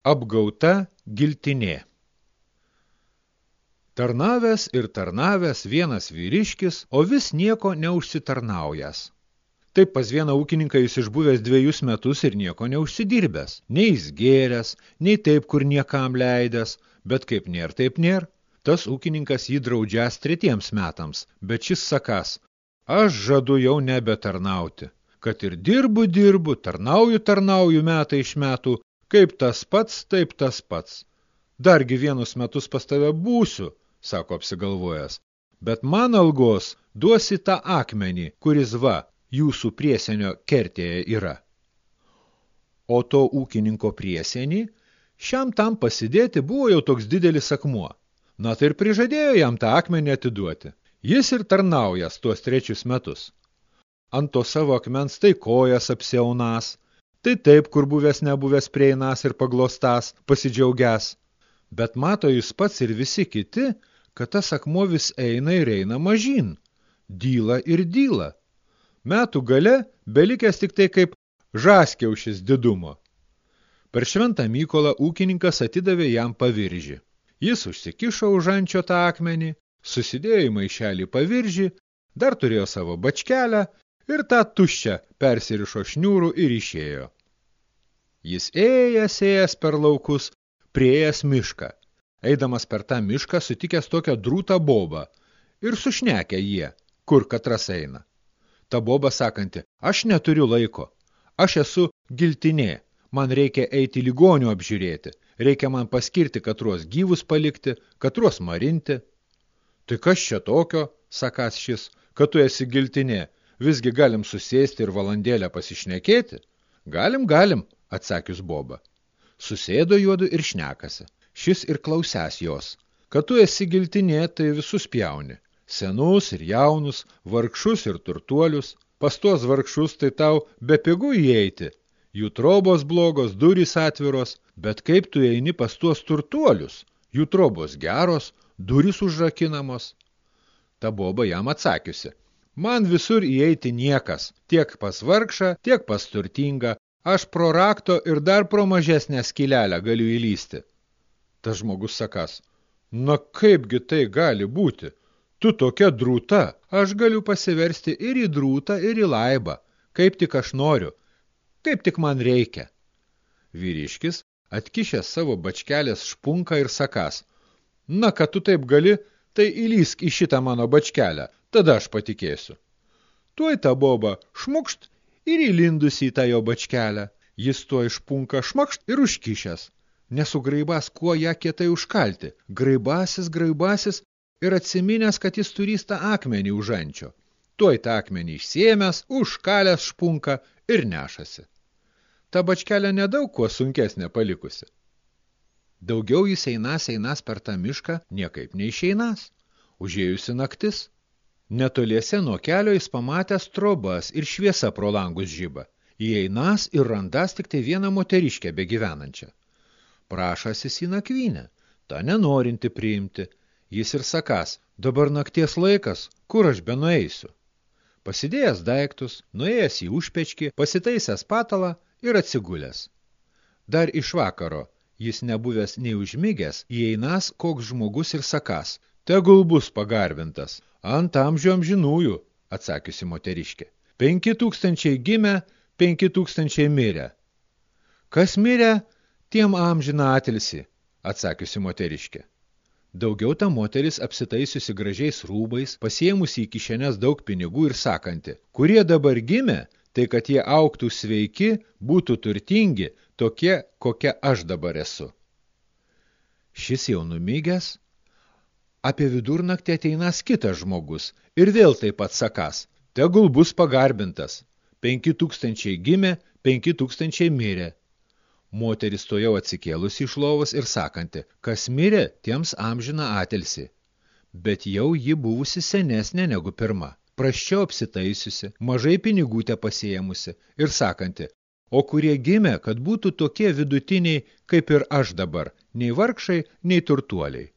Apgauta giltinė. Tarnavęs ir tarnavęs vienas vyriškis, o vis nieko neužsitarnaujęs. Taip pas vieną ūkininką jis išbuvęs dviejus metus ir nieko neužsidirbęs. Nei jis gėręs, nei taip, kur niekam leidęs, bet kaip nėr, taip nėr. Tas ūkininkas jį draudžias tretiems metams, bet šis sakas, aš žadu jau nebetarnauti. Kad ir dirbu, dirbu, tarnauju, tarnauju metai iš metų, Kaip tas pats, taip tas pats. Dargi vienus metus pas tave būsiu, sako apsigalvojęs. Bet man algos duosi tą akmenį, kuris va, jūsų priesenio kertėje yra. O to ūkininko priesenį, šiam tam pasidėti buvo jau toks didelis akmuo. Na tai ir prižadėjo jam tą akmenį atiduoti. Jis ir tarnaujas tuos trečius metus. Ant to savo akmens tai kojas apsiaunas, Tai taip, kur buvęs nebuvęs prieinas ir paglostas, pasidžiaugias. Bet mato jis pats ir visi kiti, kad tas akmuo vis eina ir eina mažyn. Dyla ir dyla. Metų gale belikęs tik tai kaip žaskiaušis didumo. Per šventą Mykolą ūkininkas atidavė jam paviržį. Jis užsikišo už ančio tą akmenį, susidėjo į maišelį paviržį, dar turėjo savo bačkelę ir tą tuščią persirišo šniūrų ir išėjo. Jis ėjęs, ėjęs per laukus, prieėjęs mišką. Eidamas per tą mišką sutikęs tokią drūtą bobą ir sušnekę jie, kur katras eina. Ta boba sakanti, aš neturiu laiko, aš esu giltinė, man reikia eiti ligonių apžiūrėti, reikia man paskirti katruos gyvus palikti, katruos marinti. Tai kas čia tokio, sakas šis, kad tu esi giltinė, Visgi galim susėsti ir valandėlę pasišnekėti? Galim, galim, atsakius Boba. Susėdo juodu ir šnekasi. Šis ir klausęs jos. Kad tu esi giltinė, tai visus pjauni. Senus ir jaunus, vargšus ir turtuolius. Pas tuos vargšus tai tau be pigų įeiti. Jų trobos blogos, durys atviros, bet kaip tu eini pas tuos turtuolius? Jų trobos geros, durys užrakinamos. Ta boba jam atsakiusi. Man visur įeiti niekas, tiek pas vargšą, tiek pas turtingą, aš pro rakto ir dar pro mažesnę skylelę galiu įlysti. Tas žmogus sakas, na kaipgi tai gali būti? Tu tokia drūta, aš galiu pasiversti ir į drūtą, ir į laibą, kaip tik aš noriu, kaip tik man reikia. Vyriškis atkišęs savo bačkelės špunką ir sakas, na, kad tu taip gali, tai įlysk į šitą mano bačkelę, tada aš patikėsiu. Tuoj ta boba šmukšt ir įlindusi į tą jo bačkelę. Jis tuo išpunka šmakšt ir užkišęs. Nesugraibas, kuo ją kietai užkalti. Graibasis, graibasis ir atsiminęs, kad jis turys tą akmenį už ančio. Tuoj tą akmenį išsiėmęs, užkalęs špunka ir nešasi. Ta bačkelė nedaug kuo sunkesnė palikusi. Daugiau jis einas, einas per tą mišką, niekaip neišeinas. Užėjusi naktis, Netoliese nuo kelio jis pamatęs trobas ir šviesa pro langus žyba. Įeinas ir randas tik tai vieną moteriškę begyvenančią. Prašasis į nakvynę, tą nenorinti priimti. Jis ir sakas, dabar nakties laikas, kur aš benueisiu. Pasidėjęs daiktus, nuėjęs į užpečkį, pasitaisęs patalą ir atsigulęs. Dar iš vakaro, jis nebuvęs nei užmigęs, įeinas koks žmogus ir sakas, tegul bus pagarbintas, Ant amžių amžinųjų, atsakiusi moteriškė. Penki tūkstančiai gimę, penki tūkstančiai mirę. Kas mirė, tiem amžiną atilsi, atsakiusi moteriškė. Daugiau ta moteris apsitaisiusi gražiais rūbais, pasiemusi į kišenės daug pinigų ir sakanti, kurie dabar gimė, tai kad jie auktų sveiki, būtų turtingi, tokie, kokia aš dabar esu. Šis jau numygęs, Apie vidurnaktį ateinas kitas žmogus ir vėl taip pat sakas, tegul bus pagarbintas. Penki tūkstančiai gimė, penki tūkstančiai mirė. Moteris to jau atsikėlusi iš lovos ir sakanti, kas mirė, tiems amžina atelsi. Bet jau ji buvusi senesnė negu pirma, praščiau apsitaisiusi, mažai pinigų te pasiemusi ir sakanti, o kurie gimė, kad būtų tokie vidutiniai, kaip ir aš dabar, nei vargšai, nei turtuoliai.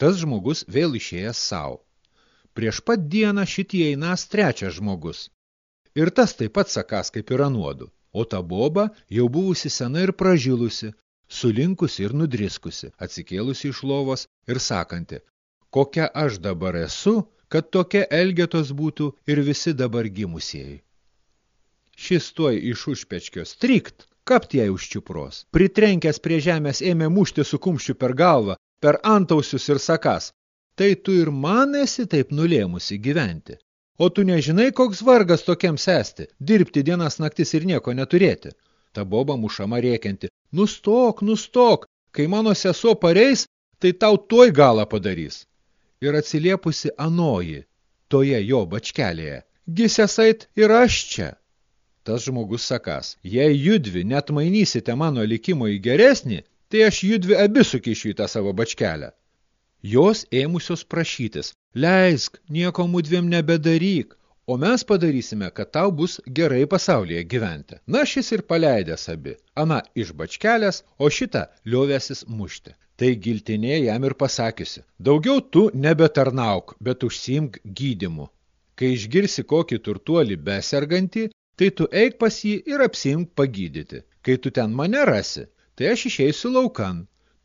Tas žmogus vėl išėjęs savo. Prieš pat dieną šitie einas trečias žmogus. Ir tas taip pat sakas kaip ir anuodu. O ta boba jau buvusi sena ir pražilusi, sulinkusi ir nudriskusi, atsikėlusi iš lovos ir sakanti, kokia aš dabar esu, kad tokia elgetos būtų ir visi dabar gimusieji. Šis tuoj iš užpečkio strikt, kapt jai už čiupros. Pritrenkęs prie žemės ėmė mušti su kumščiu per galvą, per antausius ir sakas. Tai tu ir man esi taip nulėmusi gyventi. O tu nežinai, koks vargas tokiam sesti, dirbti dienas naktis ir nieko neturėti. Ta boba mušama rėkianti. Nustok, nustok, kai mano sesuo pareis, tai tau tuoj galą padarys. Ir atsiliepusi anoji, toje jo bačkelėje. Gisesait ir aš čia. Tas žmogus sakas, jei judvi net mainysite mano likimo į geresnį, tai aš judvi abi sukišiu į tą savo bačkelę. Jos ėmusios prašytis, leisk, nieko mudviem nebedaryk, o mes padarysime, kad tau bus gerai pasaulyje gyventi. Na, šis ir paleidęs abi, ana iš bačkelės, o šitą liovėsis mušti. Tai giltinė jam ir pasakiusi, daugiau tu nebetarnauk, bet užsiimk gydimu. Kai išgirsi kokį turtuolį besergantį, tai tu eik pas jį ir apsiimk pagydyti. Kai tu ten mane rasi, tai aš išeisiu laukan,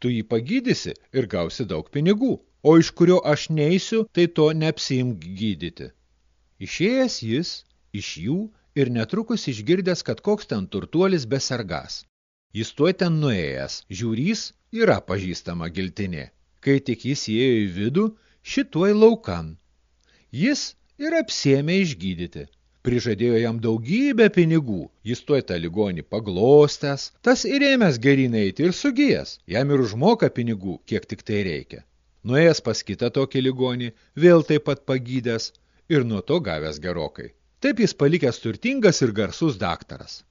tu jį pagydysi ir gausi daug pinigų, o iš kurio aš neisiu, tai to neapsiimk gydyti. Išėjęs jis iš jų ir netrukus išgirdęs, kad koks ten turtuolis besargas. Jis tuoj ten nuėjęs, žiūrys yra pažįstama giltinė. Kai tik jis įėjo į vidų, šituoj laukan. Jis ir apsėmė išgydyti prižadėjo jam daugybę pinigų, jis tuoj tą ligonį paglostęs, tas ir ėmęs gerin eiti ir sugijęs, jam ir užmoka pinigų, kiek tik tai reikia. Nuėjęs pas kitą tokį ligonį, vėl taip pat pagydęs ir nuo to gavęs gerokai. Taip jis palikęs turtingas ir garsus daktaras.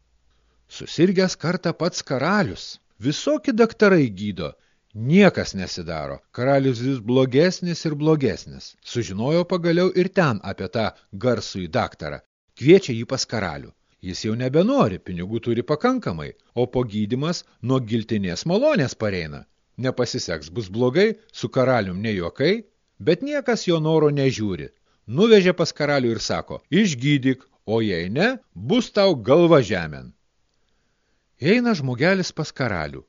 Susirgęs kartą pats karalius, visokie daktarai gydo, Niekas nesidaro. Karalius vis blogesnis ir blogesnis. Sužinojo pagaliau ir ten apie tą garsųjį daktarą kviečia jį pas karalių. Jis jau nebenori, pinigų turi pakankamai, o po gydimas nuo giltinės malonės pareina. Nepasiseks, bus blogai, su karalium ne juokai, bet niekas jo noro nežiūri. Nuvežė pas karalių ir sako, išgydyk, o jei ne, bus tau galva žemėn. Eina žmogelis pas karalių.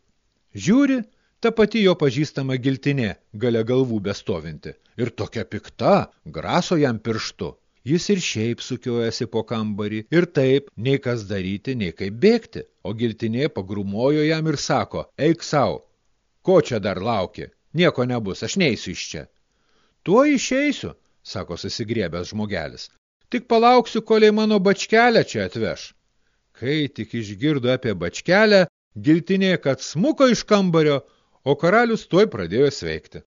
Žiūri, ta pati jo pažįstama giltinė, gale galvų bestovinti. Ir tokia pikta, graso jam pirštu. Jis ir šiaip sukiojasi po kambarį ir taip, nei kas daryti, nei kaip bėgti. O giltinė pagrumojo jam ir sako, eik sau, ko čia dar lauki, nieko nebus, aš neisiu iš čia. Tuo išeisiu, sako susigriebęs žmogelis, tik palauksiu, koliai mano bačkelę čia atveš. Kai tik išgirdo apie bačkelę, giltinė, kad smuko iš kambario, o karalius tuoj pradėjo sveikti.